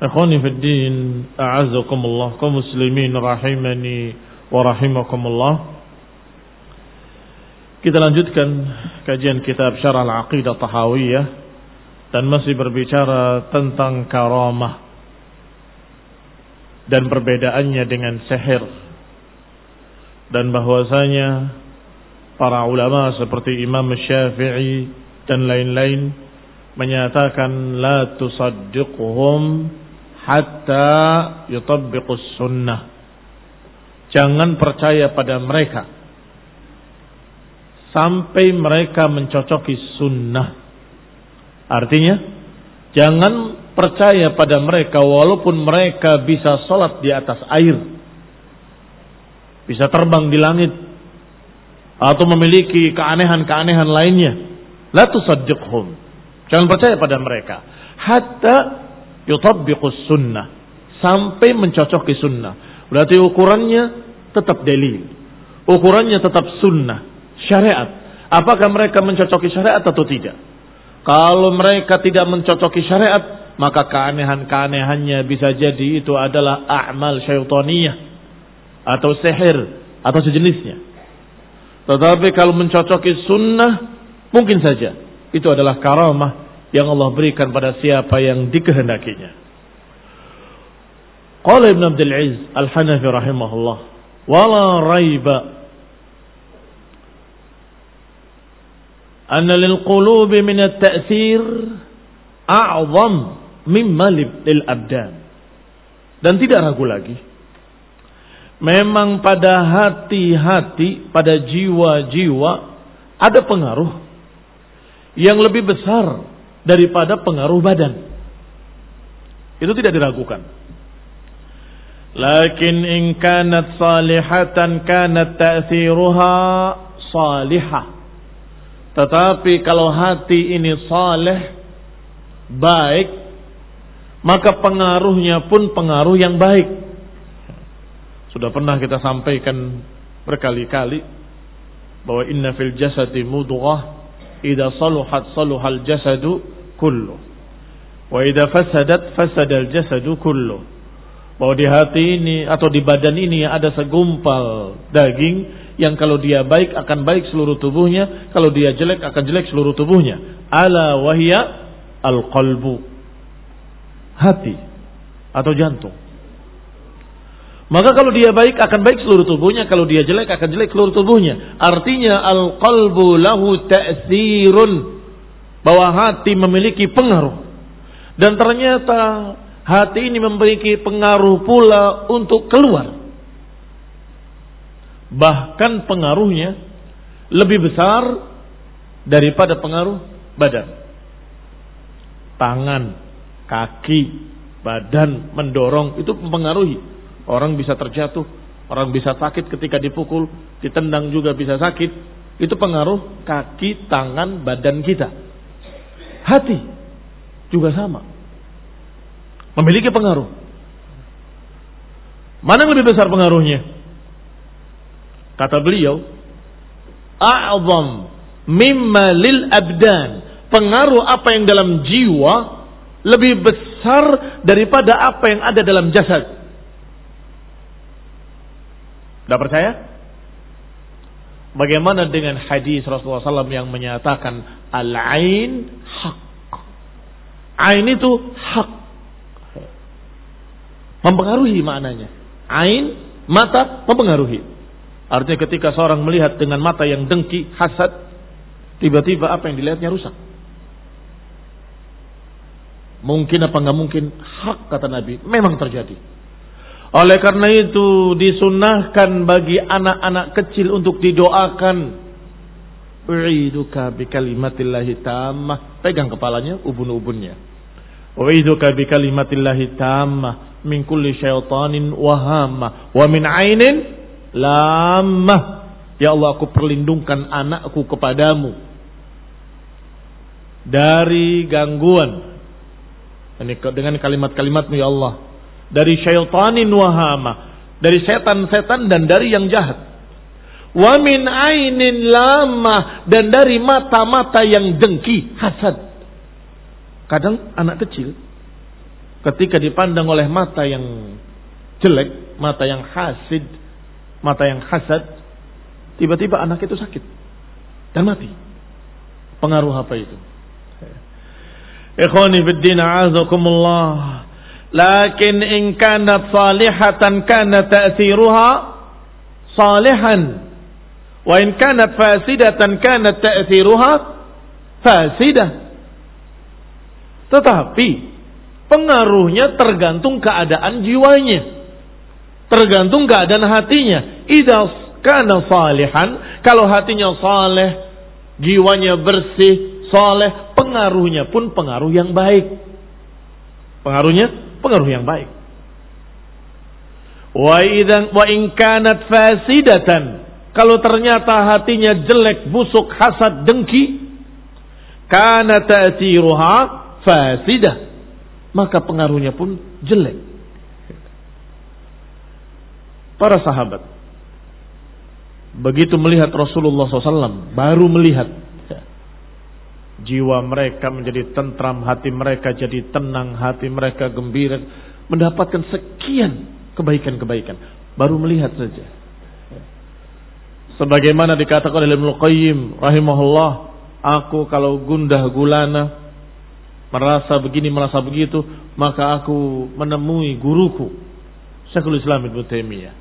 Ikhwani fi din, a'azzakumullah, kaum muslimin rahimani wa rahimakumullah. Kita lanjutkan kajian kitab Syarah Al-Aqidah Tahawiyah dan masih berbicara tentang karamah dan perbedaannya dengan sihir dan bahwasanya para ulama seperti Imam Syafi'i dan lain-lain menyatakan la tusaddiquhum hatta yutabbiqus sunnah. Jangan percaya pada mereka sampai mereka mencocoki sunnah. Artinya, jangan percaya pada mereka walaupun mereka bisa sholat di atas air. Bisa terbang di langit. Atau memiliki keanehan-keanehan lainnya. La tusaddiqhum. Jangan percaya pada mereka. Hatta yutabbiqus sunnah. Sampai mencocoki sunnah. Berarti ukurannya tetap dalil. Ukurannya tetap sunnah. Syariat. Apakah mereka mencocoki syariat atau tidak? Kalau mereka tidak mencocoki syariat, maka keanehan-keanehannya bisa jadi itu adalah a'mal syaitaniyah atau sihir atau sejenisnya. Tetapi kalau mencocoki sunnah, mungkin saja itu adalah karamah yang Allah berikan pada siapa yang dikehendakinya. Qala Ibn Abdul Aziz Al-Hanafi rahimahullah, "Wala raiba anna lil qulubi min at-ta'thir a'zam mimma lil abdan." Dan tidak ragu lagi memang pada hati-hati, pada jiwa-jiwa ada pengaruh yang lebih besar daripada pengaruh badan. Itu tidak diragukan. Lakin in kanat salihatan kanat ta'thiruha salihah. Tetapi kalau hati ini saleh, baik, maka pengaruhnya pun pengaruh yang baik. Sudah pernah kita sampaikan berkali-kali bahwa inna fil jasadi mudghah idza saluhat saluhal jasadu kullu wa idza fasadat fasadal jasadu kullu bahwa di hati ini atau di badan ini ada segumpal daging yang kalau dia baik akan baik seluruh tubuhnya, kalau dia jelek akan jelek seluruh tubuhnya. Ala wahya al-qalbu. Hati atau jantung. Maka kalau dia baik akan baik seluruh tubuhnya, kalau dia jelek akan jelek seluruh tubuhnya. Artinya al-qalbu lahu ta'thirun bahwa hati memiliki pengaruh. Dan ternyata hati ini memiliki pengaruh pula untuk keluar. Bahkan pengaruhnya lebih besar daripada pengaruh badan. Tangan, kaki, badan mendorong itu mempengaruhi. Orang bisa terjatuh, orang bisa sakit ketika dipukul, ditendang juga bisa sakit. Itu pengaruh kaki, tangan, badan kita. Hati juga sama memiliki pengaruh. Mana yang lebih besar pengaruhnya? Kata beliau, "A'zam mimma lil abdan." Pengaruh apa yang dalam jiwa lebih besar daripada apa yang ada dalam jasad. Tidak percaya? Bagaimana dengan hadis Rasulullah SAW yang menyatakan al-ain hak. Ain itu hak. Mempengaruhi maknanya. Ain, mata mempengaruhi. Artinya ketika seorang melihat dengan mata yang dengki, hasad, tiba-tiba apa yang dilihatnya rusak. Mungkin apa nggak mungkin? Hak kata Nabi, memang terjadi. Oleh karena itu disunahkan bagi anak-anak kecil untuk didoakan. U'iduka bi kalimatillahi tammah. Pegang kepalanya, ubun-ubunnya. U'iduka bi kalimatillahi tammah min kulli syaitanin wahama wa min ainin lamah ya Allah aku perlindungkan anakku kepadamu dari gangguan ini dengan kalimat-kalimatmu ya Allah dari syaitanin wahama dari setan-setan dan dari yang jahat wa min ainin lamah dan dari mata-mata yang dengki hasad kadang anak kecil ketika dipandang oleh mata yang jelek, mata yang hasid, mata yang hasad, tiba-tiba anak itu sakit dan mati. Pengaruh apa itu? Ikhwani fiddin a'azakumullah. Lakin in kanat salihatan kana ta'thiruha salihan. Wa in kanat fasidatan kana ta'thiruha fasidah. Tetapi Pengaruhnya tergantung keadaan jiwanya. Tergantung keadaan hatinya. Idza kana salihan, kalau hatinya saleh, jiwanya bersih, saleh, pengaruhnya pun pengaruh yang baik. Pengaruhnya pengaruh yang baik. Wa idan wa in kanat fasidatan, kalau ternyata hatinya jelek, busuk, hasad, dengki, kana ta'tiruha fasidah maka pengaruhnya pun jelek. Para sahabat begitu melihat Rasulullah SAW, baru melihat jiwa mereka menjadi tentram, hati mereka jadi tenang, hati mereka gembira, mendapatkan sekian kebaikan-kebaikan. Baru melihat saja. Sebagaimana dikatakan oleh Ibnu Qayyim rahimahullah, aku kalau gundah gulana merasa begini, merasa begitu, maka aku menemui guruku, Syekhul Islam Ibnu Taimiyah.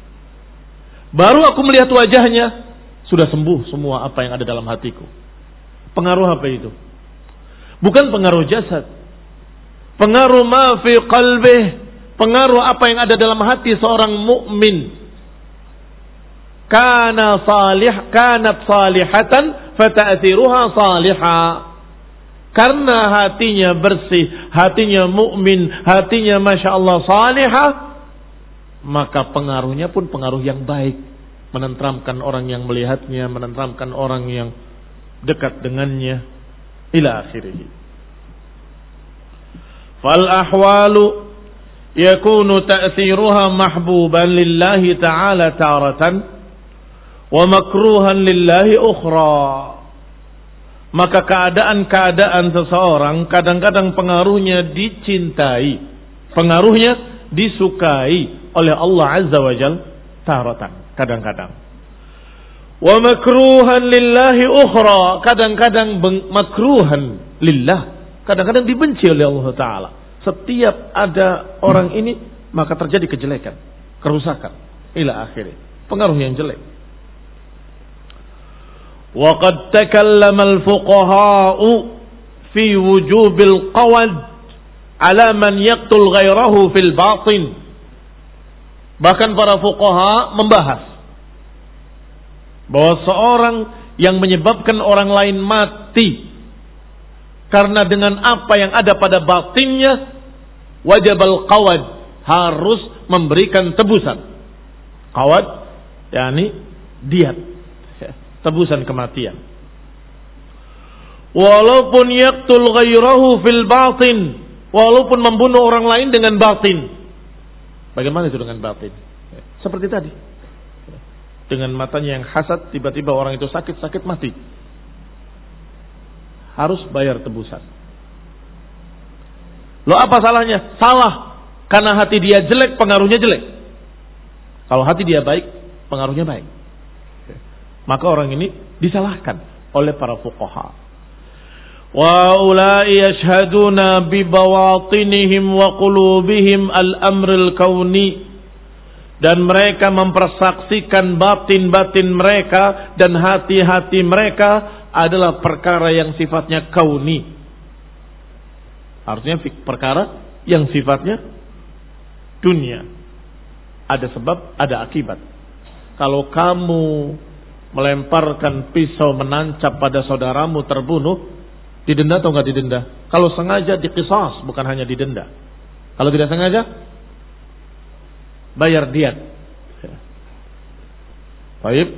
Baru aku melihat wajahnya, sudah sembuh semua apa yang ada dalam hatiku. Pengaruh apa itu? Bukan pengaruh jasad. Pengaruh ma fi qalbih, pengaruh apa yang ada dalam hati seorang mukmin. Kana salih, kanat salihatan fata'thiruha salihah karena hatinya bersih, hatinya mukmin, hatinya masya Allah salihah, maka pengaruhnya pun pengaruh yang baik, menentramkan orang yang melihatnya, menentramkan orang yang dekat dengannya, ila akhirih. Fal ahwalu yakunu ta'thiruha mahbuban lillahi ta'ala taratan wa makruhan lillahi ukhra maka keadaan-keadaan seseorang kadang-kadang pengaruhnya dicintai, pengaruhnya disukai oleh Allah Azza wa Jal taratan kadang-kadang. Wa makruhan lillahi ukhra kadang-kadang makruhan lillah kadang-kadang dibenci oleh Allah taala. Setiap ada orang ini maka terjadi kejelekan, kerusakan ila akhirnya. Pengaruh yang jelek. وقد تكلم الفقهاء في وجوب القود على من يقتل غيره في الباطن bahkan para fuqaha membahas bahwa seorang yang menyebabkan orang lain mati karena dengan apa yang ada pada batinnya wajib al-qawad harus memberikan tebusan qawad yakni diat tebusan kematian. Walaupun yaktul ghairahu fil batin, walaupun membunuh orang lain dengan batin. Bagaimana itu dengan batin? Seperti tadi. Dengan matanya yang hasad, tiba-tiba orang itu sakit-sakit mati. Harus bayar tebusan. Lo apa salahnya? Salah. Karena hati dia jelek, pengaruhnya jelek. Kalau hati dia baik, pengaruhnya baik maka orang ini disalahkan oleh para fuqaha. Wa ulai yashhaduna bi bawatinihim wa qulubihim al-amr al-kauni dan mereka mempersaksikan batin-batin mereka dan hati-hati mereka adalah perkara yang sifatnya kauni. Artinya perkara yang sifatnya dunia. Ada sebab, ada akibat. Kalau kamu melemparkan pisau menancap pada saudaramu terbunuh, didenda atau enggak didenda? Kalau sengaja dikisas, bukan hanya didenda. Kalau tidak sengaja, bayar diat. Baik.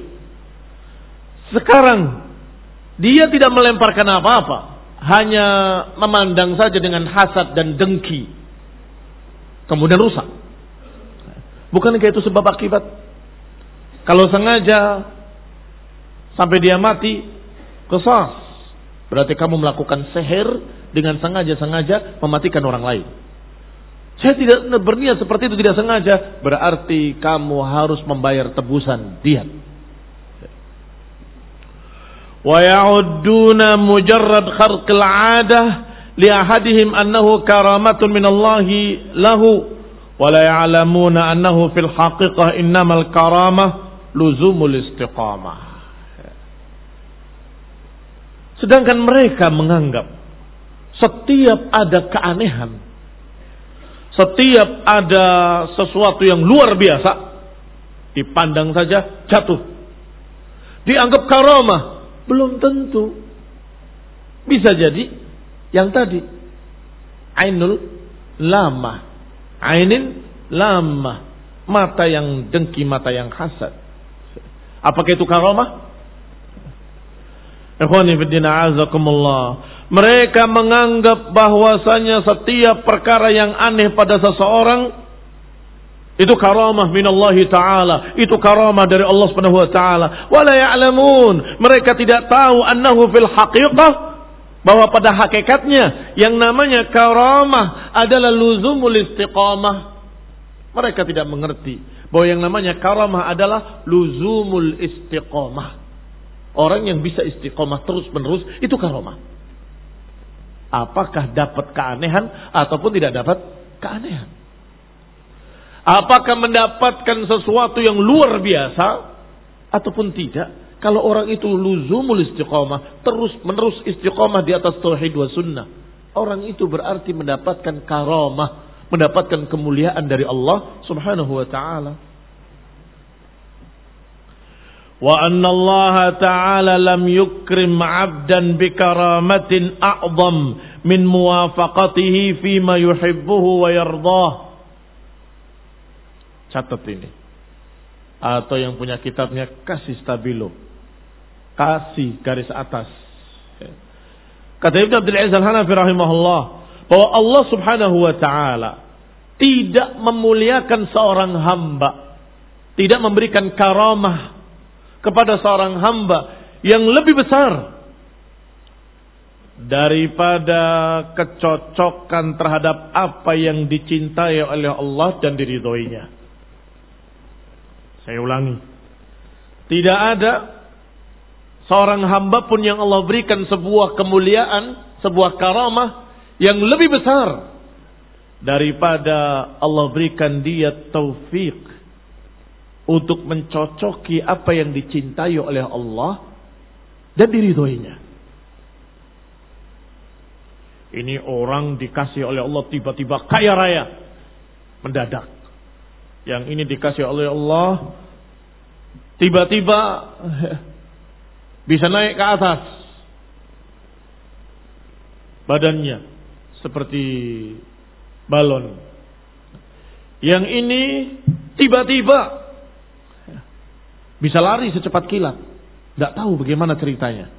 Sekarang dia tidak melemparkan apa-apa, hanya memandang saja dengan hasad dan dengki. Kemudian rusak. Bukankah itu sebab akibat? Kalau sengaja sampai dia mati kesas. Berarti kamu melakukan seher dengan sengaja-sengaja mematikan orang lain. Saya tidak berniat seperti itu tidak sengaja. Berarti kamu harus membayar tebusan dia. Wa ya'udduna mujarrad kharqil 'adah li ahadihim annahu karamatun min Allah lahu wa la ya'lamuna annahu fil haqiqah innamal karamah luzumul istiqamah. Sedangkan mereka menganggap setiap ada keanehan, setiap ada sesuatu yang luar biasa, dipandang saja jatuh. Dianggap karomah, belum tentu. Bisa jadi yang tadi ainul lama, ainin lama, mata yang dengki, mata yang hasad. Apakah itu karomah? Mereka menganggap bahwasanya setiap perkara yang aneh pada seseorang itu karamah Allah taala, itu karamah dari Allah Subhanahu wa taala. Wala ya'lamun, mereka tidak tahu annahu fil haqiqah bahwa pada hakikatnya yang namanya karamah adalah luzumul istiqamah. Mereka tidak mengerti bahwa yang namanya karamah adalah luzumul istiqamah. Orang yang bisa istiqomah terus menerus itu karomah. Apakah dapat keanehan ataupun tidak dapat keanehan? Apakah mendapatkan sesuatu yang luar biasa ataupun tidak? Kalau orang itu luzumul istiqomah, terus menerus istiqomah di atas tauhid wa sunnah. Orang itu berarti mendapatkan karomah, mendapatkan kemuliaan dari Allah subhanahu wa ta'ala. وأن الله تعالى لم يكرم عبدا بكرامة أعظم من موافقته فيما يحبه ويرضاه catat ini atau yang punya kitabnya kasih stabilo kasih garis atas kata Ibnu Abdul Aziz Al-Hanafi rahimahullah bahwa Allah Subhanahu wa taala tidak memuliakan seorang hamba tidak memberikan karamah kepada seorang hamba yang lebih besar daripada kecocokan terhadap apa yang dicintai oleh Allah dan diridhoinya. Saya ulangi. Tidak ada seorang hamba pun yang Allah berikan sebuah kemuliaan, sebuah karamah yang lebih besar daripada Allah berikan dia taufik untuk mencocoki apa yang dicintai oleh Allah dan diridhoinya. Ini orang dikasih oleh Allah tiba-tiba kaya raya. Mendadak. Yang ini dikasih oleh Allah tiba-tiba bisa naik ke atas badannya seperti balon. Yang ini tiba-tiba bisa lari secepat kilat. Tidak tahu bagaimana ceritanya.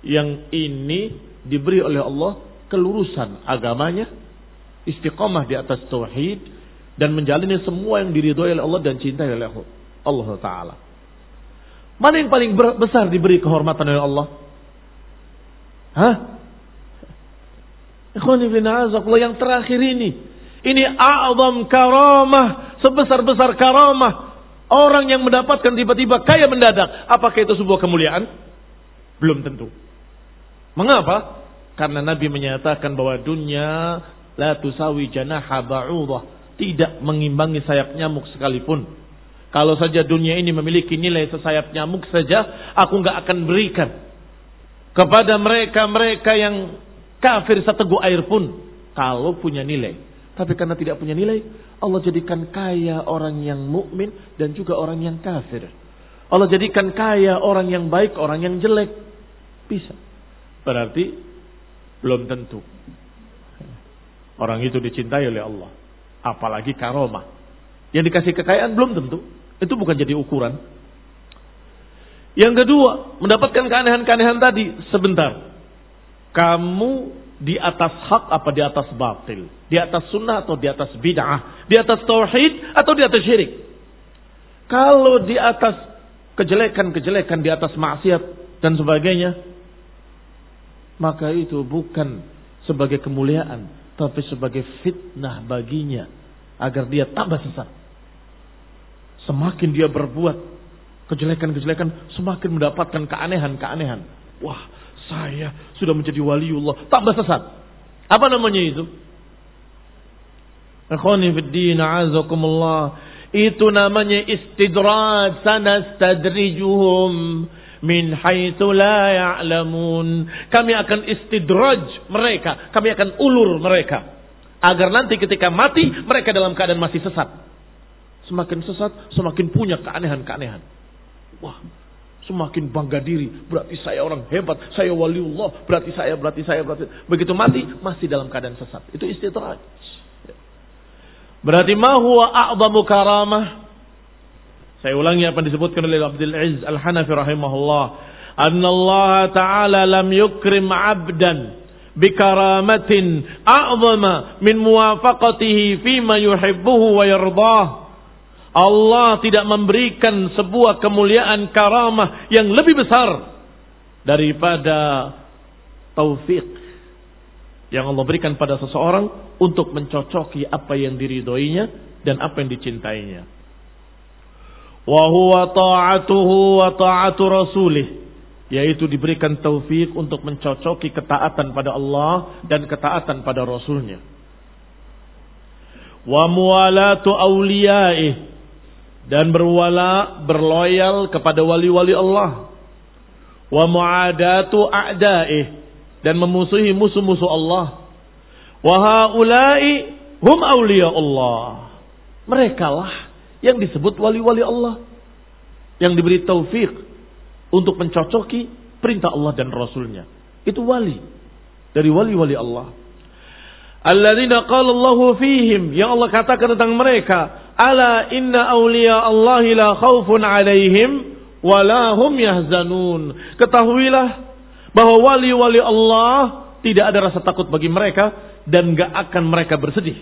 Yang ini diberi oleh Allah kelurusan agamanya, istiqomah di atas tauhid dan menjalani semua yang diridhoi oleh Allah dan cintai oleh Allah taala. Mana yang paling besar diberi kehormatan oleh Allah? Hah? Ikhwan ibn yang terakhir ini. Ini a'zam karamah. Sebesar-besar karamah. Orang yang mendapatkan tiba-tiba kaya mendadak. Apakah itu sebuah kemuliaan? Belum tentu. Mengapa? Karena Nabi menyatakan bahwa dunia la tusawi janaha ba'udah. Tidak mengimbangi sayap nyamuk sekalipun. Kalau saja dunia ini memiliki nilai sesayap nyamuk saja, aku nggak akan berikan kepada mereka-mereka yang Kafir seteguk air pun kalau punya nilai. Tapi karena tidak punya nilai, Allah jadikan kaya orang yang mukmin dan juga orang yang kafir. Allah jadikan kaya orang yang baik, orang yang jelek. Bisa. Berarti belum tentu. Orang itu dicintai oleh Allah. Apalagi karomah. Yang dikasih kekayaan belum tentu. Itu bukan jadi ukuran. Yang kedua, mendapatkan keanehan-keanehan tadi sebentar kamu di atas hak apa di atas batil? Di atas sunnah atau di atas bid'ah? Di atas tauhid atau di atas syirik? Kalau di atas kejelekan-kejelekan, di atas maksiat dan sebagainya, maka itu bukan sebagai kemuliaan, tapi sebagai fitnah baginya agar dia tambah sesat. Semakin dia berbuat kejelekan-kejelekan, semakin mendapatkan keanehan-keanehan. Wah, saya sudah menjadi waliullah. Tambah sesat. Apa namanya itu? Itu namanya istidraj sanastadrijuhum min haitsu la ya'lamun. Kami akan istidraj mereka, kami akan ulur mereka agar nanti ketika mati mereka dalam keadaan masih sesat. Semakin sesat, semakin punya keanehan-keanehan. Wah, Semakin bangga diri, berarti saya orang hebat, saya waliullah, berarti saya, berarti saya, berarti. Begitu mati, masih dalam keadaan sesat. Itu istidraj. Berarti ma huwa a'zamu karamah? Saya ulangi apa disebutkan oleh Abdul Aziz Al-Hanafi rahimahullah. Anna Allah Ta'ala lam yukrim abdan bikaramatin a'zama min muwafaqatihi fima yuhibbuhu wa yardah. Allah tidak memberikan sebuah kemuliaan karamah yang lebih besar daripada taufik yang Allah berikan pada seseorang untuk mencocoki apa yang diridhoinya dan apa yang dicintainya. Wa huwa ta'atuhu wa ta'atu rasulih yaitu diberikan taufik untuk mencocoki ketaatan pada Allah dan ketaatan pada Rasulnya. Wa muwalatu awliyaih dan berwala berloyal kepada wali-wali Allah. Wa muadatu a'daih. Dan memusuhi musuh-musuh Allah. Wa haula'i hum auliya Allah. Mereka lah yang disebut wali-wali Allah. Yang diberi taufik untuk mencocoki perintah Allah dan Rasulnya. Itu wali. Dari wali-wali Allah Alladzina qala Allahu fihim yang Allah katakan tentang mereka Ala inna awliya Allah la khawfun alaihim wa la hum yahzanun. Ketahuilah bahwa wali-wali Allah tidak ada rasa takut bagi mereka dan gak akan mereka bersedih.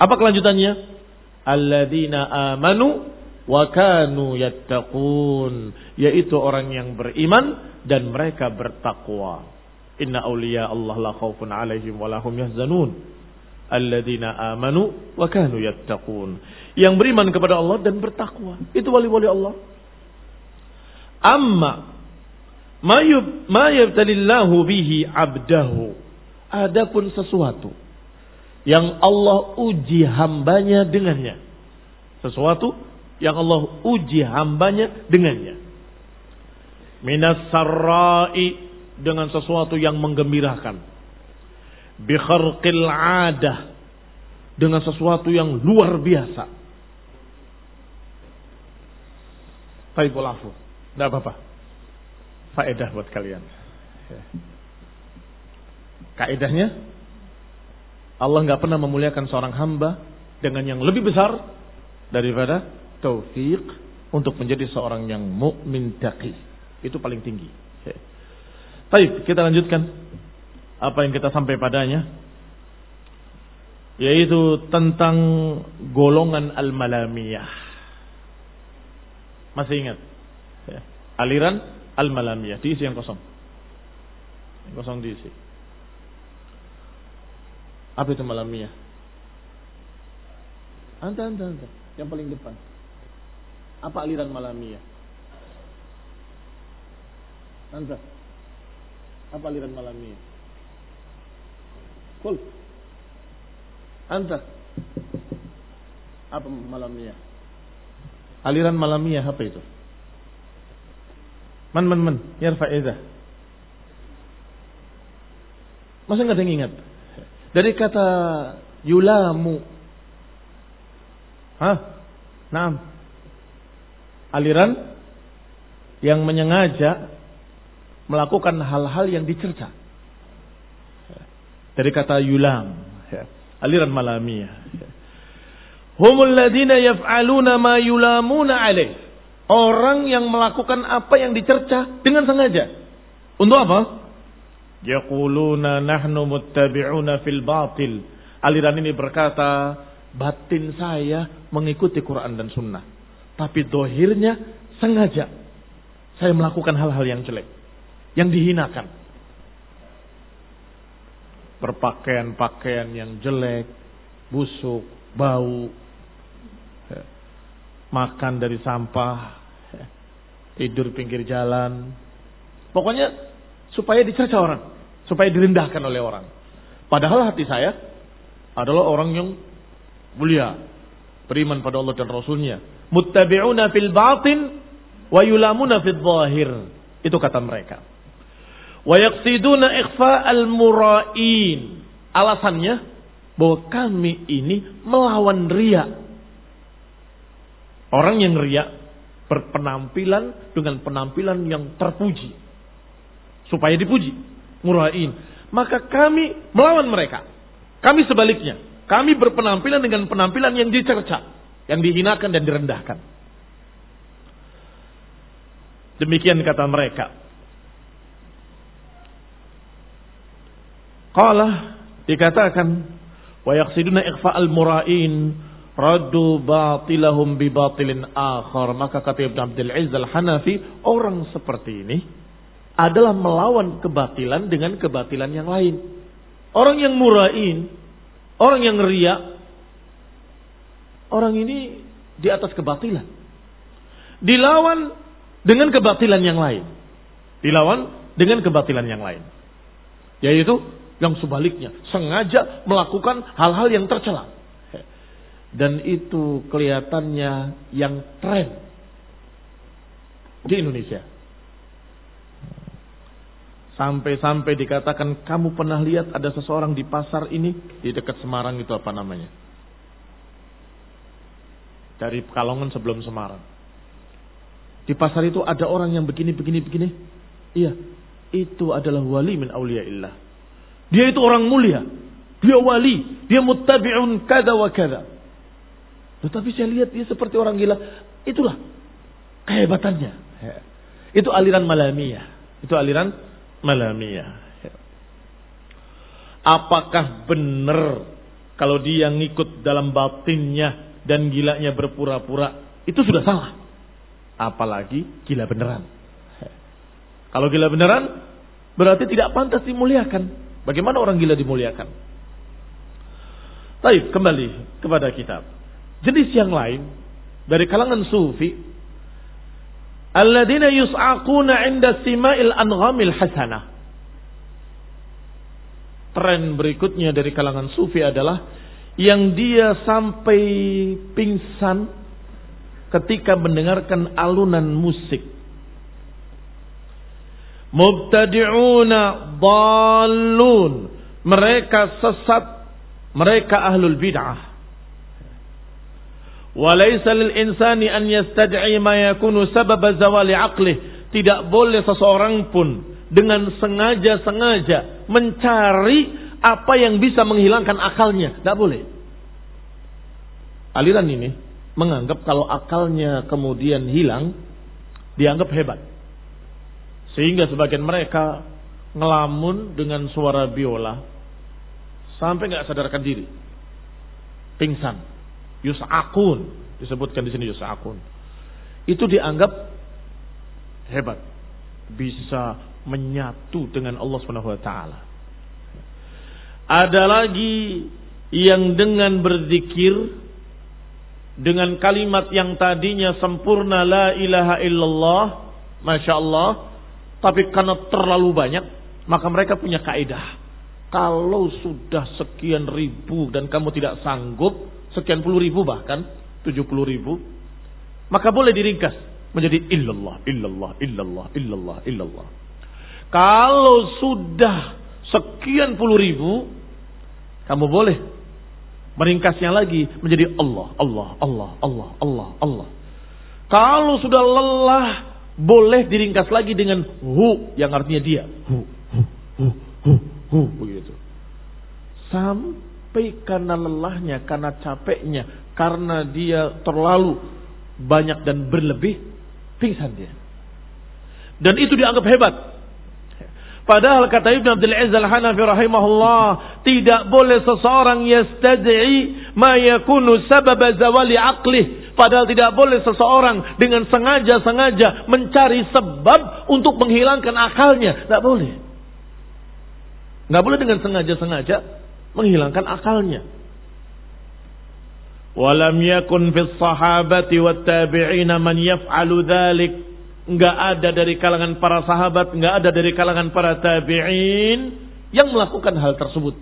Apa kelanjutannya? Alladzina amanu wa kanu yattaqun, yaitu orang yang beriman dan mereka bertakwa. Inna awliya Allah la khawfun alaihim wa lahum yahzanun. Alladzina amanu wa kanu yattaqun. Yang beriman kepada Allah dan bertakwa. Itu wali-wali Allah. Amma ma yabtalillahu bihi abdahu. Adapun sesuatu yang Allah uji hambanya dengannya. Sesuatu yang Allah uji hambanya dengannya. Minas sarra'i dengan sesuatu yang menggembirakan. Bikharqil adah dengan sesuatu yang luar biasa. Taibul afu. Tidak apa-apa. Faedah buat kalian. Ya. Kaedahnya Allah nggak pernah memuliakan seorang hamba dengan yang lebih besar daripada taufik untuk menjadi seorang yang mukmin taqi. Itu paling tinggi. Baik, kita lanjutkan apa yang kita sampai padanya yaitu tentang golongan al-malamiyah. Masih ingat? Ya. Aliran al-malamiyah diisi yang kosong. Yang kosong diisi. Apa itu malamiyah? Anta, anta, anta. Yang paling depan. Apa aliran malamiyah? Anta. Apa aliran malamiyah? Kul. Anta. Apa malamiyah? Aliran malamiyah apa itu? Man man man, yarfa idza. Masa nggak ada yang ingat? Dari kata yulamu. Hah? Naam. Aliran yang menyengaja melakukan hal-hal yang dicerca. Dari kata yulam. Aliran malamiyah. Humul ladina yaf'aluna ma yulamuna alaih. Orang yang melakukan apa yang dicerca dengan sengaja. Untuk apa? Yaquluna nahnu muttabi'una fil batil. Aliran ini berkata, batin saya mengikuti Quran dan Sunnah. Tapi dohirnya sengaja. Saya melakukan hal-hal yang jelek. Yang dihinakan. Berpakaian-pakaian yang jelek, busuk, bau, makan dari sampah, tidur pinggir jalan. Pokoknya supaya dicerca orang, supaya direndahkan oleh orang. Padahal hati saya adalah orang yang mulia, beriman pada Allah dan Rasulnya. Muttabi'una fil batin wa yulamuna fil zahir. Itu kata mereka. Wa yaqsiduna ikhfa al-mura'in. Alasannya bahwa kami ini melawan riak Orang yang riak berpenampilan dengan penampilan yang terpuji. Supaya dipuji. Murahin. Maka kami melawan mereka. Kami sebaliknya. Kami berpenampilan dengan penampilan yang dicerca. Yang dihinakan dan direndahkan. Demikian kata mereka. Qala dikatakan wa yaqsiduna ikhfa'al mura'in Radu batilahum bi batilin akhar. Maka kata Ibn Abdul Aziz al-Hanafi, orang seperti ini adalah melawan kebatilan dengan kebatilan yang lain. Orang yang murain, orang yang ria, orang ini di atas kebatilan. Dilawan dengan kebatilan yang lain. Dilawan dengan kebatilan yang lain. Yaitu yang sebaliknya, sengaja melakukan hal-hal yang tercela dan itu kelihatannya yang tren di Indonesia. Sampai-sampai dikatakan kamu pernah lihat ada seseorang di pasar ini di dekat Semarang itu apa namanya? Dari Pekalongan sebelum Semarang. Di pasar itu ada orang yang begini begini begini. Iya, itu adalah wali min illah. Dia itu orang mulia. Dia wali, dia muttabi'un kada wa kada. Tetapi saya lihat dia seperti orang gila. Itulah kehebatannya. Itu aliran malamiyah. Itu aliran malamiyah. Apakah benar kalau dia ngikut dalam batinnya dan gilanya berpura-pura itu sudah salah. Apalagi gila beneran. Kalau gila beneran berarti tidak pantas dimuliakan. Bagaimana orang gila dimuliakan? Baik, kembali kepada kitab. Jenis yang lain dari kalangan sufi alladzina yus'aquna 'inda sima'il anghamil hasanah. Tren berikutnya dari kalangan sufi adalah yang dia sampai pingsan ketika mendengarkan alunan musik. Mubtadi'una dallun. Mereka sesat, mereka ahlul bid'ah. Walaysa lil insani an yastad'i ma yakunu sabab zawali aqlih. Tidak boleh seseorang pun dengan sengaja-sengaja mencari apa yang bisa menghilangkan akalnya. Tidak boleh. Aliran ini menganggap kalau akalnya kemudian hilang, dianggap hebat. Sehingga sebagian mereka ngelamun dengan suara biola. Sampai nggak sadarkan diri, pingsan. Yus'akun. Disebutkan di sini yus'akun. Itu dianggap hebat. Bisa menyatu dengan Allah Subhanahu wa taala. Ada lagi yang dengan berzikir dengan kalimat yang tadinya sempurna la ilaha illallah masya Allah tapi karena terlalu banyak maka mereka punya kaidah. Kalau sudah sekian ribu dan kamu tidak sanggup sekian puluh ribu bahkan tujuh puluh ribu maka boleh diringkas menjadi illallah illallah illallah illallah illallah. Kalau sudah sekian puluh ribu kamu boleh meringkasnya lagi menjadi Allah Allah Allah Allah Allah Allah. Kalau sudah lelah boleh diringkas lagi dengan hu yang artinya dia hu hu hu hu, hu begitu sampai karena lelahnya, karena capeknya, karena dia terlalu banyak dan berlebih, pingsan dia. Dan itu dianggap hebat. Padahal kata Ibn Abdul Aziz Al-Hanafi rahimahullah, tidak boleh seseorang yastad'i ma yakunu sabab zawali aqlih. Padahal tidak boleh seseorang dengan sengaja-sengaja mencari sebab untuk menghilangkan akalnya. Tidak boleh. Tidak boleh dengan sengaja-sengaja menghilangkan akalnya. Walam yakun fis sahabati wat tabi'ina man yaf'alu dzalik. Enggak ada dari kalangan para sahabat, enggak ada dari kalangan para tabi'in yang melakukan hal tersebut.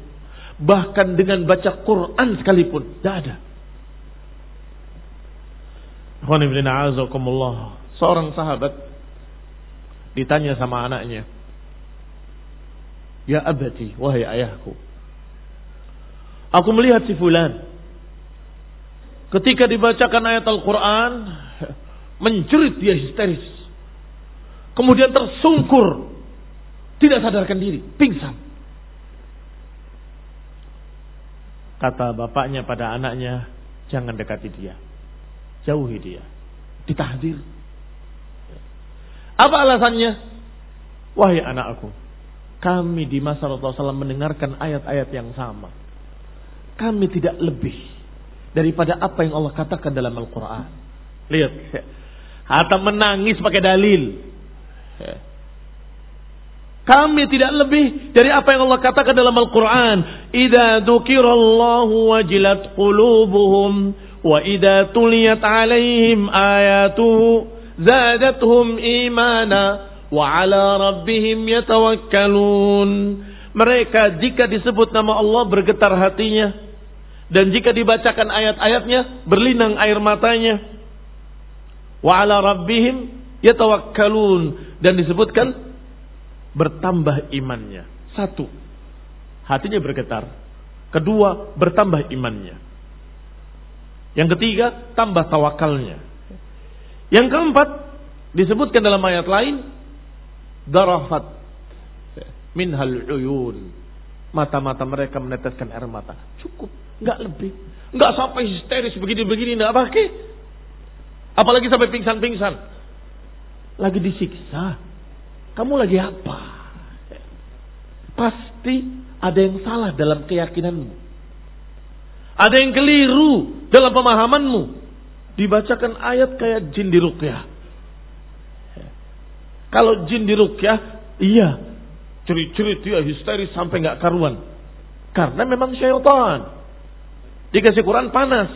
Bahkan dengan baca Quran sekalipun, tidak ada. Seorang sahabat ditanya sama anaknya, Ya abati, wahai ayahku, Aku melihat si fulan. Ketika dibacakan ayat Al-Quran, menjerit dia histeris. Kemudian tersungkur. Tidak sadarkan diri, pingsan. Kata bapaknya pada anaknya, jangan dekati dia. Jauhi dia. Ditahdir. Apa alasannya? Wahai anakku, kami di masa Rasulullah SAW mendengarkan ayat-ayat yang sama kami tidak lebih daripada apa yang Allah katakan dalam Al-Quran. Lihat. Hatta menangis pakai dalil. Kami tidak lebih dari apa yang Allah katakan dalam Al-Quran. Ida dukirallahu wajilat qulubuhum. Tuliyat alaihim ayatuhu. Zadathum imana. Wa ala rabbihim yatawakkalun. Mereka jika disebut nama Allah bergetar hatinya dan jika dibacakan ayat-ayatnya, berlinang air matanya. Wa ala rabbihim yatawakkalun. Dan disebutkan bertambah imannya. Satu, hatinya bergetar. Kedua, bertambah imannya. Yang ketiga, tambah tawakalnya. Yang keempat, disebutkan dalam ayat lain, darafat minhal uyun. Mata-mata mereka meneteskan air mata. Cukup Enggak lebih. Enggak sampai histeris begini-begini enggak pakai. Apalagi sampai pingsan-pingsan. Lagi disiksa. Kamu lagi apa? Pasti ada yang salah dalam keyakinanmu. Ada yang keliru dalam pemahamanmu. Dibacakan ayat kayak jin di rukyah. Kalau jin di rukyah, iya. Cerit-cerit dia histeris sampai nggak karuan. Karena memang syaitan. Dikasih Quran panas.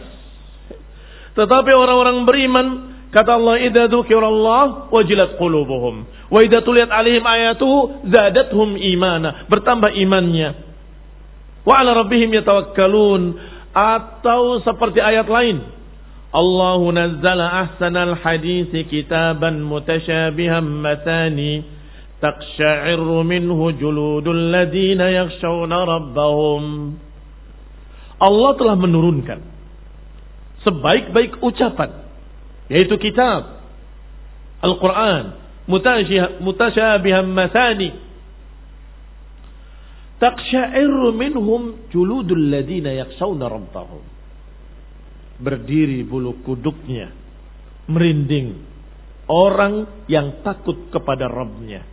Tetapi orang-orang beriman kata Allah idza dzukirallah wajilat qulubuhum wa idza tuliyat alaihim ayatuhu zadathum imana bertambah imannya wa ala rabbihim yatawakkalun atau seperti ayat lain. Allah nazzala ahsanal hadisi kitaban mutasyabihan matani taqsha'irru minhu juludul ladina yakhshawna rabbahum. Allah telah menurunkan sebaik-baik ucapan yaitu kitab Al-Quran mutasyabihan masani taqsha'irru minhum juludul ladina yaksawna rabbahum berdiri bulu kuduknya merinding orang yang takut kepada Rabbnya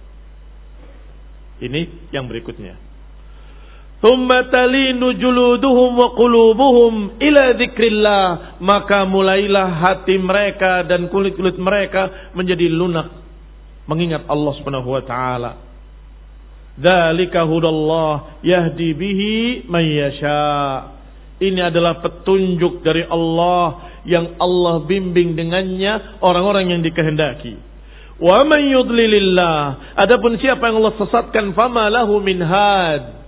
ini yang berikutnya Thumma talinu juluduhum wa qulubuhum ila dzikrillah. Maka mulailah hati mereka dan kulit-kulit mereka menjadi lunak mengingat Allah Subhanahu wa taala. Dzalika hudallah yahdi bihi man yasha. Ini adalah petunjuk dari Allah yang Allah bimbing dengannya orang-orang yang dikehendaki. Wa man yudlilillah. Adapun siapa yang Allah sesatkan fama lahu min had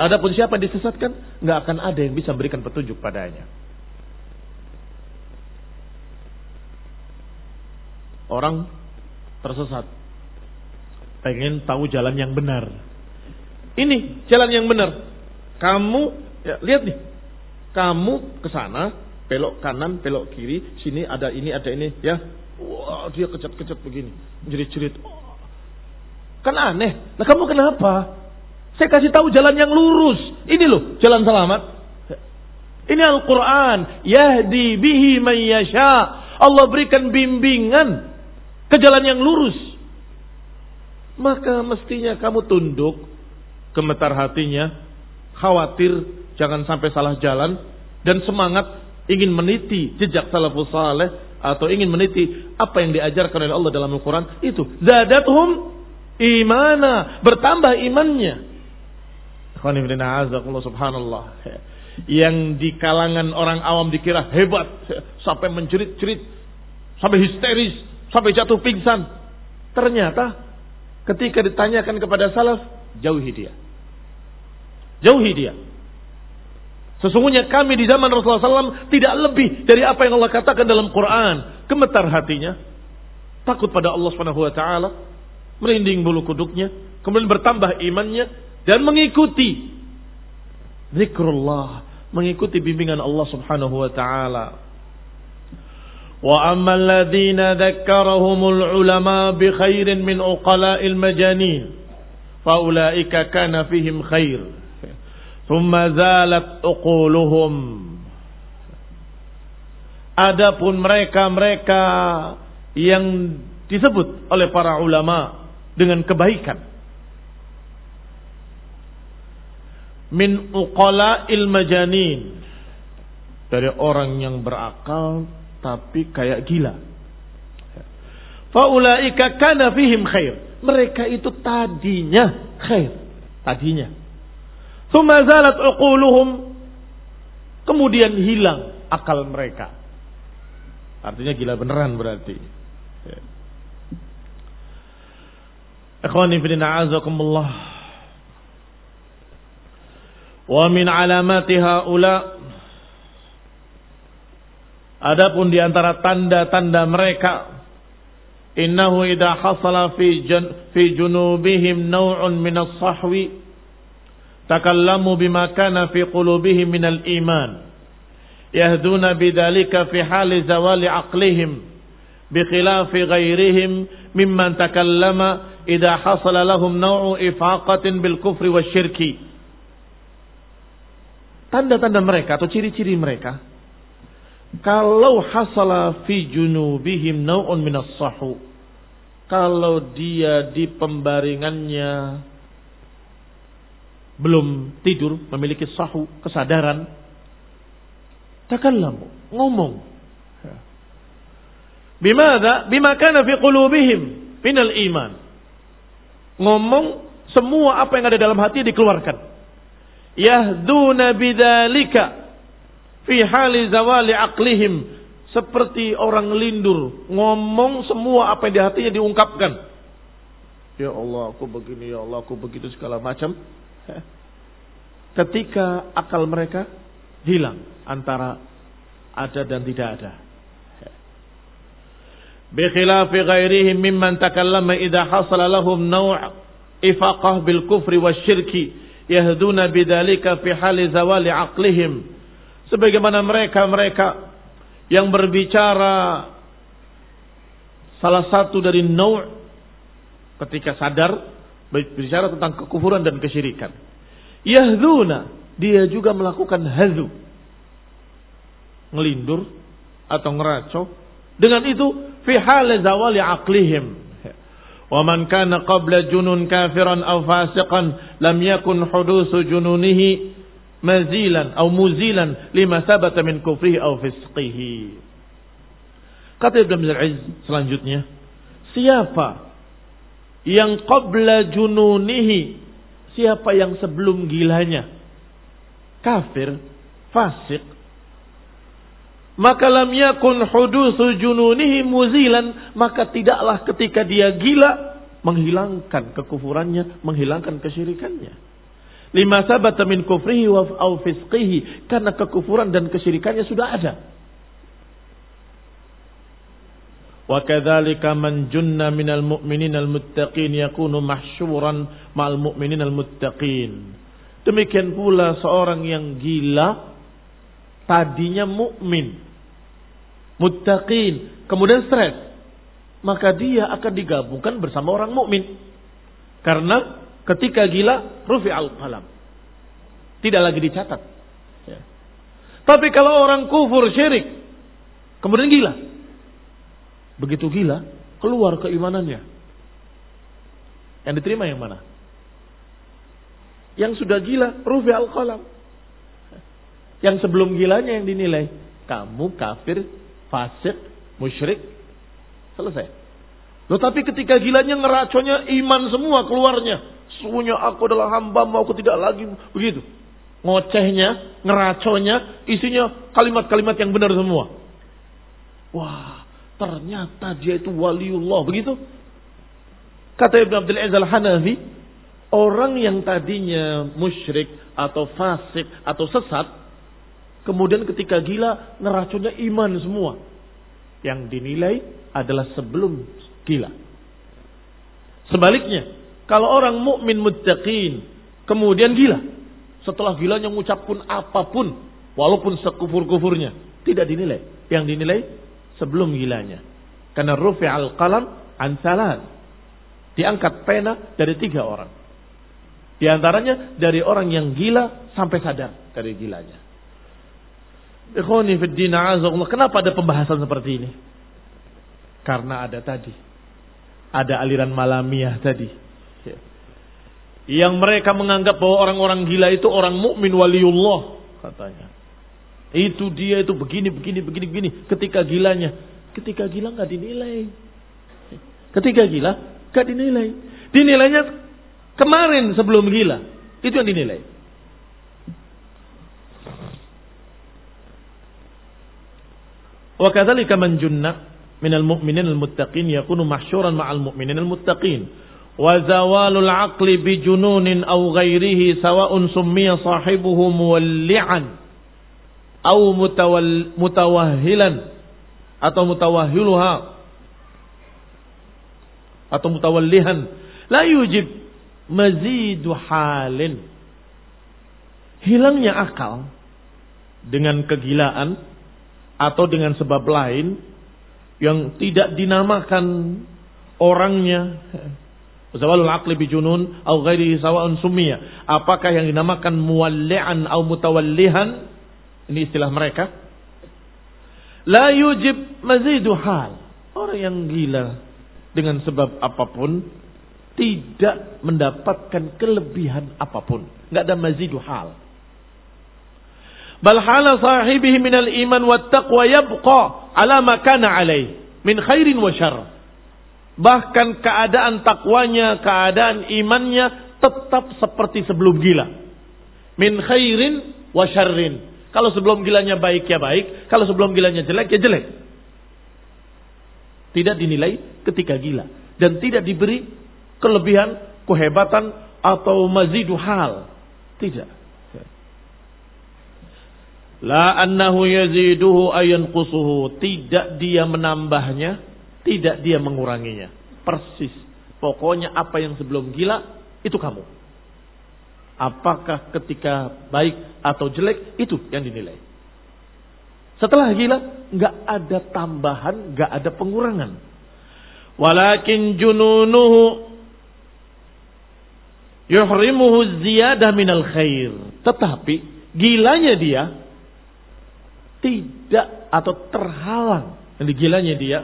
Adapun siapa disesatkan, nggak akan ada yang bisa memberikan petunjuk padanya. Orang tersesat, pengen tahu jalan yang benar. Ini jalan yang benar. Kamu ya, lihat nih, kamu ke sana, belok kanan, belok kiri, sini ada ini, ada ini, ya. Wah, dia kecat-kecat begini, jerit-jerit. Kan aneh. Nah kamu kenapa? Saya kasih tahu jalan yang lurus. Ini loh jalan selamat. Ini Al-Quran. Yahdi bihi man yasha. Allah berikan bimbingan ke jalan yang lurus. Maka mestinya kamu tunduk. Gemetar hatinya. Khawatir jangan sampai salah jalan. Dan semangat ingin meniti jejak salafus saleh. Atau ingin meniti apa yang diajarkan oleh Allah dalam Al-Quran. Itu. Zadathum imana. Bertambah imannya. subhanallah. Yang di kalangan orang awam dikira hebat. Sampai menjerit-jerit. Sampai histeris. Sampai jatuh pingsan. Ternyata ketika ditanyakan kepada salaf. Jauhi dia. Jauhi dia. Sesungguhnya kami di zaman Rasulullah SAW tidak lebih dari apa yang Allah katakan dalam Quran. Gemetar hatinya. Takut pada Allah Subhanahu Wa Taala. Merinding bulu kuduknya. Kemudian bertambah imannya dan mengikuti zikrullah, mengikuti bimbingan Allah Subhanahu wa taala. Dzakkarahumul ulama bi khairin min uqala'il majanin fa ulaika kana fihim khair. Thumma zalat uquluhum. Adapun mereka-mereka yang disebut oleh para ulama dengan kebaikan min uqala majanin dari orang yang berakal tapi kayak gila. Faulaika kana fihim khair. Mereka itu tadinya khair, tadinya. Tsumma zalat uquluhum kemudian hilang akal mereka. Artinya gila beneran berarti. Ikhwani fillah azakumullah. Wa min alamati haula Adapun di antara tanda-tanda mereka innahu idza hasala fi jan, fi junubihim naw'un min as-sahwi takallamu bima kana fi qulubihim min al-iman yahduna bidzalika fi hali zawali aqlihim bikhilafi ghairihim mimman takallama idza hasala lahum naw'u ifaqatin bil kufri wasyirki Tanda-tanda mereka atau ciri-ciri mereka. Kalau hasala fi junubihim nau'un minas sahu. Kalau dia di pembaringannya belum tidur, memiliki sahu, kesadaran. Takallamu, ngomong. Bimada? Bima kana fi qulubihim minal iman. ngomong semua apa yang ada dalam hati dikeluarkan. Yahduna bidzalika fi hali zawali aqlihim seperti orang lindur ngomong semua apa yang di hatinya diungkapkan. Ya Allah, aku begini, ya Allah, aku begitu segala macam. Ketika akal mereka hilang antara ada dan tidak ada. Bikhilafi ghairihim mimman takallama idha hasala lahum naw' ifaqah bil kufri wa syirki yahduna bidalika fi hali zawali aqlihim. Sebagaimana mereka-mereka yang berbicara salah satu dari naw' ketika sadar berbicara tentang kekufuran dan kesyirikan. Yahduna, dia juga melakukan hazu. Ngelindur atau ngeraco. Dengan itu fi hal zawali aqlihim. Wa man kana qabla junun kafiran aw fasiqan lam yakun hudusu jununihi mazilan atau muzilan lima sabata min kufrihi atau fisqihi. Kata Ibn Aziz selanjutnya, siapa yang qabla jununihi, siapa yang sebelum gilanya, kafir, fasik, maka lam yakun hudusu jununihi muzilan, maka tidaklah ketika dia gila menghilangkan kekufurannya, menghilangkan kesyirikannya. Lima sabata min kufrihi wa au fisqihi. Karena kekufuran dan kesyirikannya sudah ada. Wa kadzalika man junna minal mu'minin al-muttaqin yakunu mahsyuran ma'al mu'minin al-muttaqin. Demikian pula seorang yang gila tadinya mukmin, muttaqin, kemudian stres, maka dia akan digabungkan bersama orang mukmin. Karena Ketika gila, rufi al qalam. Tidak lagi dicatat. Ya. Tapi kalau orang kufur syirik, kemudian gila. Begitu gila, keluar keimanannya. Yang diterima yang mana? Yang sudah gila, rufi al qalam. Yang sebelum gilanya yang dinilai, kamu kafir, fasik, musyrik, selesai. Loh tapi ketika gilanya ngeraconya iman semua keluarnya. Sesungguhnya aku adalah hamba mau aku tidak lagi begitu. Ngocehnya, ngeraconya, isinya kalimat-kalimat yang benar semua. Wah, ternyata dia itu waliullah. Begitu? Kata Ibn Abdul Aziz Al-Hanafi, orang yang tadinya musyrik atau fasik atau sesat, kemudian ketika gila, ngeracunya iman semua. Yang dinilai adalah sebelum gila. Sebaliknya, kalau orang mukmin muttaqin kemudian gila, setelah gilanya mengucapkan apa pun walaupun sekufur-kufurnya tidak dinilai. Yang dinilai sebelum gilanya. Karena rufi al-qalam an salat. Diangkat pena dari tiga orang. Di antaranya dari orang yang gila sampai sadar dari gilanya. Kenapa ada pembahasan seperti ini? Karena ada tadi. Ada aliran malamiah tadi yang mereka menganggap bahwa orang-orang gila itu orang mukmin waliullah katanya. Itu dia itu begini begini begini begini ketika gilanya. Ketika gila nggak dinilai. Ketika gila nggak dinilai. Dinilainya kemarin sebelum gila. Itu yang dinilai. Wa kadzalika man junna minal mu'minin al-muttaqin yakunu mahsyuran ma'al mu'minin al-muttaqin wa zawalul aqli bi jununin aw ghairihi sawa'un summiya sahibuhu muwalli'an aw mutawahhilan atau mutawahhiluha atau mutawallihan. La yujib mazidu halin. Hilangnya akal dengan kegilaan atau dengan sebab lain yang tidak dinamakan orangnya Zawalul aqli bijunun au ghairihi sawa'un summiya. Apakah yang dinamakan muwalli'an au mutawallihan? Ini istilah mereka. La yujib mazidu hal. Orang yang gila dengan sebab apa pun tidak mendapatkan kelebihan apa pun. Enggak ada mazidu hal. Bal hala sahibihi minal iman wa taqwa yabqa ala ma kana alaih min khairin wa syarr. Bahkan keadaan takwanya, keadaan imannya tetap seperti sebelum gila. Min khairin wa syarrin. Kalau sebelum gilanya baik ya baik, kalau sebelum gilanya jelek ya jelek. Tidak dinilai ketika gila dan tidak diberi kelebihan, kehebatan atau mazidu hal. Tidak. La annahu yaziduhu ayanqusuhu. Tidak dia menambahnya, tidak dia menguranginya. Persis. Pokoknya apa yang sebelum gila, itu kamu. Apakah ketika baik atau jelek, itu yang dinilai. Setelah gila, nggak ada tambahan, nggak ada pengurangan. Walakin jununuhu yuhrimuhu ziyadah minal khair. Tetapi gilanya dia tidak atau terhalang. Jadi gilanya dia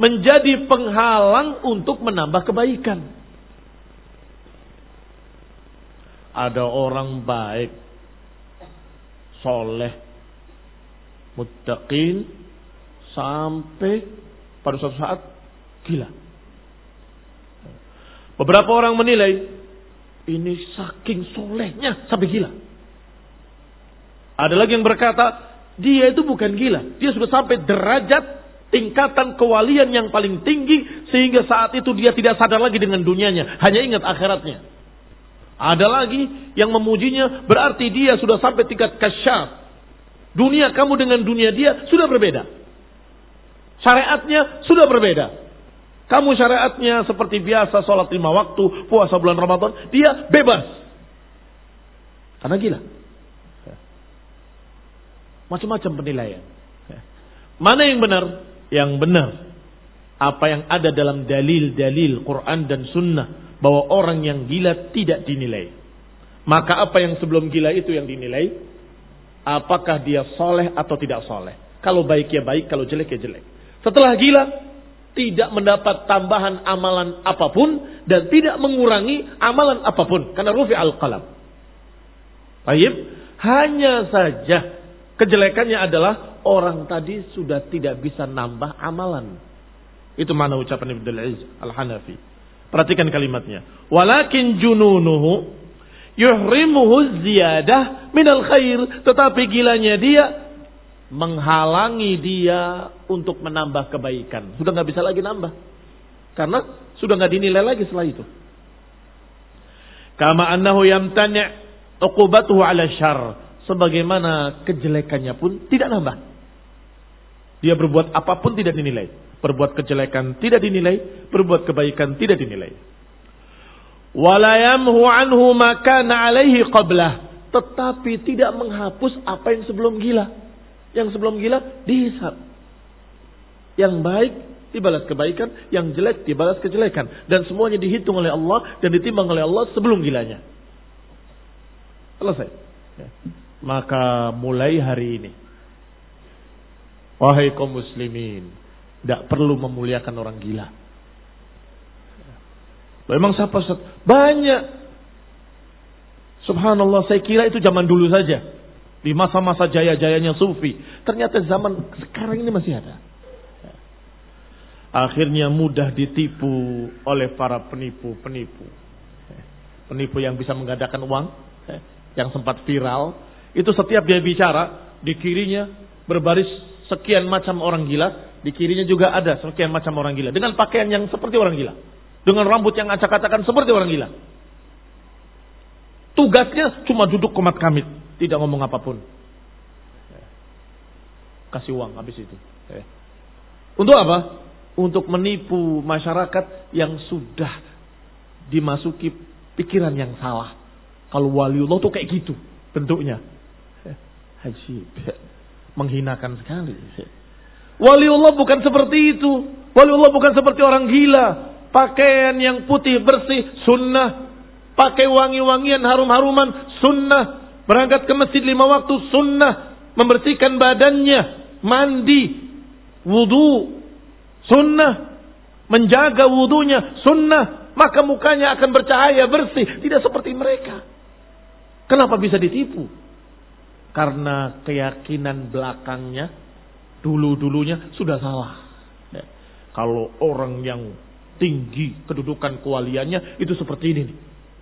menjadi penghalang untuk menambah kebaikan. Ada orang baik, soleh, muttaqin, sampai pada suatu saat gila. Beberapa orang menilai ini saking solehnya sampai gila. Ada lagi yang berkata dia itu bukan gila, dia sudah sampai derajat tingkatan kewalian yang paling tinggi sehingga saat itu dia tidak sadar lagi dengan dunianya, hanya ingat akhiratnya. Ada lagi yang memujinya berarti dia sudah sampai tingkat kasyaf. Dunia kamu dengan dunia dia sudah berbeda. Syariatnya sudah berbeda. Kamu syariatnya seperti biasa sholat lima waktu, puasa bulan Ramadan, dia bebas. Karena gila. Macam-macam penilaian. Mana yang benar? Yang benar. Apa yang ada dalam dalil-dalil Quran dan Sunnah bahwa orang yang gila tidak dinilai. Maka apa yang sebelum gila itu yang dinilai? Apakah dia soleh atau tidak soleh? Kalau baik ya baik, kalau jelek ya jelek. Setelah gila, tidak mendapat tambahan amalan apa pun dan tidak mengurangi amalan apa pun karena rufi al-qalam. Baik, hanya saja kejelekannya adalah orang tadi sudah tidak bisa nambah amalan. Itu mana ucapan Ibnu Aziz Al-Hanafi. Perhatikan kalimatnya. Walakin jununuhu yuhrimuhu ziyadah minal khair. Tetapi gilanya dia menghalangi dia untuk menambah kebaikan. Sudah nggak bisa lagi nambah. Karena sudah nggak dinilai lagi setelah itu. Kama annahu yamtani' uqubatuhu ala syar. Sebagaimana kejelekannya pun tidak nambah. Dia berbuat apa pun tidak dinilai. Berbuat kejelekan tidak dinilai, berbuat kebaikan tidak dinilai. Walayamhu anhu makana alaihi qablah. Tetapi tidak menghapus apa yang sebelum gila. Yang sebelum gila dihisap. Yang baik dibalas kebaikan, yang jelek dibalas kejelekan. Dan semuanya dihitung oleh Allah dan ditimbang oleh Allah sebelum gilanya. Selesai. Ya. Maka mulai hari ini. Wahai kaum muslimin. Tidak perlu memuliakan orang gila. Memang siapa Ustaz? Banyak. Subhanallah saya kira itu zaman dulu saja. Di masa-masa jaya-jayanya sufi. Ternyata zaman sekarang ini masih ada. Akhirnya mudah ditipu oleh para penipu-penipu. Penipu yang bisa mengadakan uang. Yang sempat viral. Itu setiap dia bicara. Di kirinya berbaris sekian macam orang gila di kirinya juga ada sekian macam orang gila. Dengan pakaian yang seperti orang gila. Dengan rambut yang acak-acakan seperti orang gila. Tugasnya cuma duduk komat kamit. Tidak ngomong apa pun. Kasih uang habis itu. Untuk apa? Untuk menipu masyarakat yang sudah dimasuki pikiran yang salah. Kalau waliullah tuh kayak gitu bentuknya. Haji. Menghinakan sekali. Waliullah bukan seperti itu. Waliullah bukan seperti orang gila. Pakaian yang putih bersih sunnah. Pakai wangi-wangian harum-haruman sunnah. Berangkat ke masjid lima waktu sunnah. Membersihkan badannya. Mandi. Wudhu. Sunnah. Menjaga wudhunya. Sunnah. Maka mukanya akan bercahaya bersih. Tidak seperti mereka. Kenapa bisa ditipu? Karena keyakinan belakangnya dulu-dulunya sudah salah. Ya. Kalau orang yang tinggi kedudukan kewaliannya itu seperti ini nih.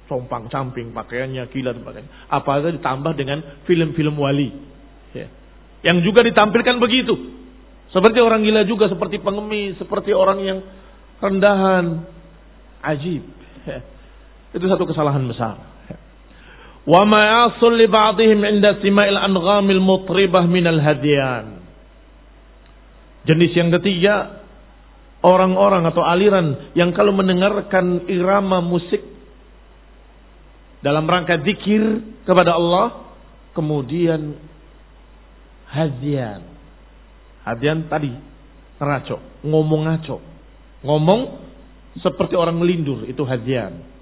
Compang camping pakaiannya gila sebagainya. Apalagi ditambah dengan film-film wali. Ya. Yang juga ditampilkan begitu. Seperti orang gila juga, seperti pengemis, seperti orang yang rendahan. Ajib. Ya. Itu satu kesalahan besar. Wa li ba'dihim inda sima'il anghamil mutribah minal hadiyan. Jenis yang ketiga, orang-orang atau aliran yang kalau mendengarkan irama musik dalam rangka zikir kepada Allah, kemudian hadian. Hadian tadi ngomong ngaco. Ngomong seperti orang melindur, itu hadian.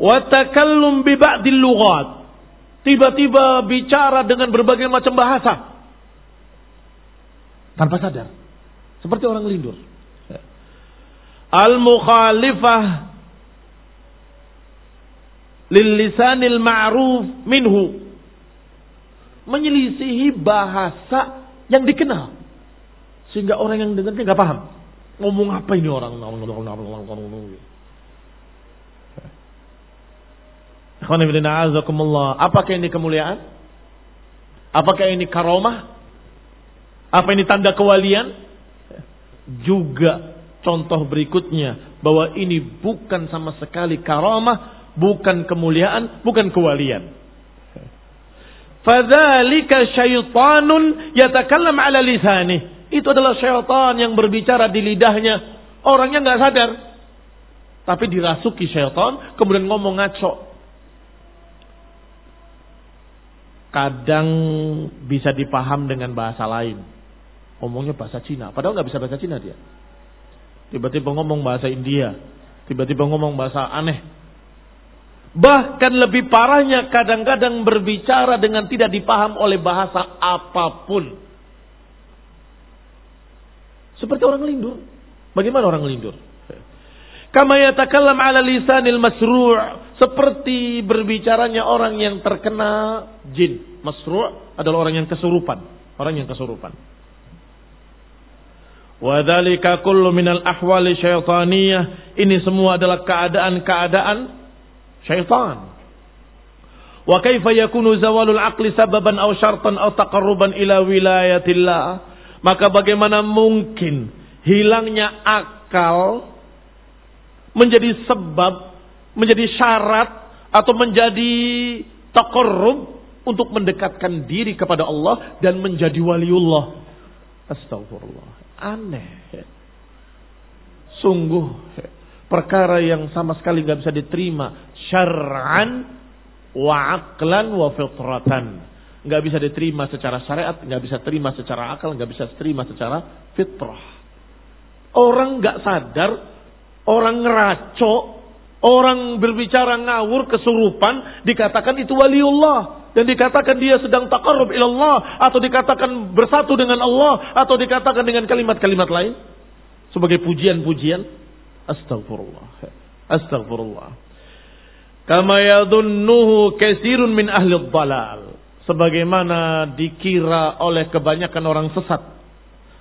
Wa takallum bi ba'dil lughat. Tiba-tiba bicara dengan berbagai macam bahasa tanpa sadar. Seperti orang lindur. Al-mukhalifah lil lisanil ma'ruf minhu. Menyelisihi bahasa yang dikenal. Sehingga orang yang dengarnya nggak paham. Ngomong apa ini orang? Apakah ini kemuliaan? Apakah ini karomah? Apa ini tanda kewalian? Juga contoh berikutnya bahwa ini bukan sama sekali karamah, bukan kemuliaan, bukan kewalian. Fadzalika syaitanun yatakallam ala lisani. Itu adalah syaitan yang berbicara di lidahnya. Orangnya nggak sadar. Tapi dirasuki syaitan, kemudian ngomong ngaco. Kadang bisa dipaham dengan bahasa lain ngomongnya bahasa Cina. Padahal nggak bisa bahasa Cina dia. Tiba-tiba ngomong bahasa India. Tiba-tiba ngomong bahasa aneh. Bahkan lebih parahnya kadang-kadang berbicara dengan tidak dipaham oleh bahasa apa pun. Seperti orang lindur. Bagaimana orang lindur? Kama yatakallam ala lisanil masru' seperti berbicaranya orang yang terkena jin. Masru' adalah orang yang kesurupan, orang yang kesurupan. Wadhalika kullu minal ahwali syaitaniyah. Ini semua adalah keadaan-keadaan syaitan. Wa kaifa yakunu zawalul aqli sababan aw syartan aw taqarruban ila wilayatillah. Maka bagaimana mungkin hilangnya akal menjadi sebab, menjadi syarat atau menjadi taqarrub untuk mendekatkan diri kepada Allah dan menjadi waliullah. Astagfirullah aneh. Sungguh perkara yang sama sekali nggak bisa diterima syar'an wa aqlan wa fitratan. Nggak bisa diterima secara syariat, nggak bisa terima secara akal, nggak bisa terima secara fitrah. Orang nggak sadar, orang ngeraco, orang berbicara ngawur kesurupan, dikatakan itu waliullah. Dan dikatakan dia sedang taqarrub ilallah atau dikatakan bersatu dengan Allah atau dikatakan dengan kalimat-kalimat lain. Sebagai pujian-pujian. Astagfirullah astagfirullah kama yadhunnuhu katsirun min ahli dhalal. Sebagaimana dikira oleh kebanyakan orang sesat.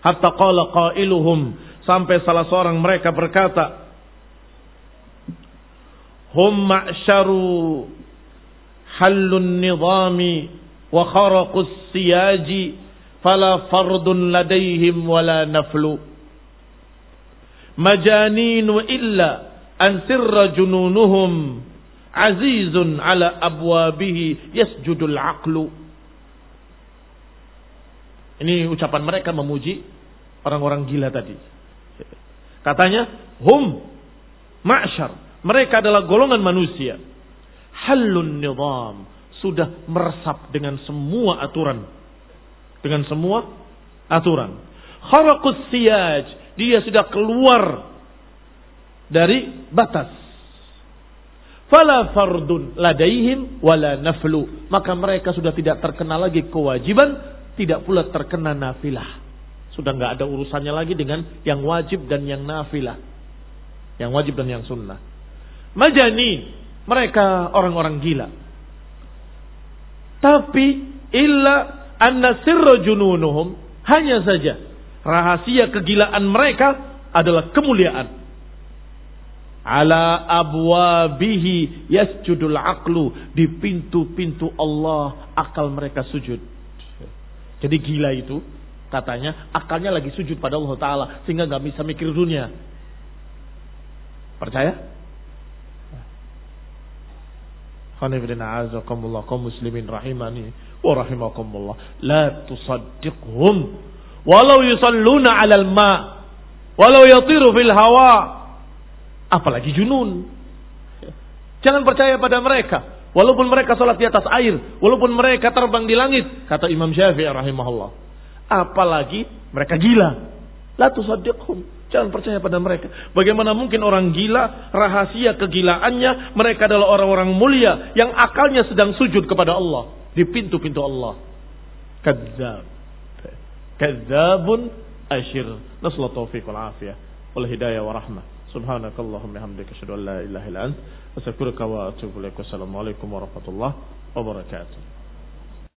Hatta qala qailuhum. Sampai salah seorang mereka berkata hum ma'syaru halun nizami wa kharaqus siyaji fala fardun ladaihim wala naflu majaninu illa an sirra jununuhum azizun ala abwabihi yasjudul aqlu ini ucapan mereka memuji orang-orang gila tadi. Katanya hum ma'syar mereka adalah golongan manusia. Halun nizam. Sudah meresap dengan semua aturan. Dengan semua aturan. Kharaqus siyaj. Dia sudah keluar dari batas. Fala fardun ladaihim wala naflu. Maka mereka sudah tidak terkena lagi kewajiban tidak pula terkena nafilah. Sudah nggak ada urusannya lagi dengan yang wajib dan yang nafilah. Yang wajib dan yang sunnah majani mereka orang-orang gila. Tapi illa anna sirra jununuhum hanya saja rahasia kegilaan mereka adalah kemuliaan. Ala abwabihi yasjudul aqlu. Di pintu-pintu Allah akal mereka sujud. Jadi gila itu katanya akalnya lagi sujud pada Allah Ta'ala. Sehingga nggak bisa mikir dunia. Percaya? Khanifidina azakumullah kaum muslimin rahimani wa rahimakumullah. La tusaddiqhum walau yusalluna 'alal ma walau yatiru fil hawa apalagi junun. Jangan percaya pada mereka. Walaupun mereka sholat di atas air. Walaupun mereka terbang di langit. Kata Imam Syafi'i rahimahullah. Apalagi mereka gila. La tusaddiqhum. Jangan percaya pada mereka. Bagaimana mungkin orang gila, rahasia kegilaannya, mereka adalah orang-orang mulia yang akalnya sedang sujud kepada Allah di pintu-pintu Allah. Kadzab. Kadzabun asyir. Nasallahu taufiq wal afiyah wal hidayah wa rahmah. Subhanakallahumma hamdika asyhadu an la ilaha illa ant astaghfiruka wa atubu ilaik. Wassalamualaikum warahmatullahi wabarakatuh.